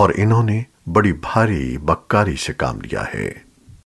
और इन्होंने बड़ी भारी बक्कारी से काम लिया है।